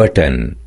button.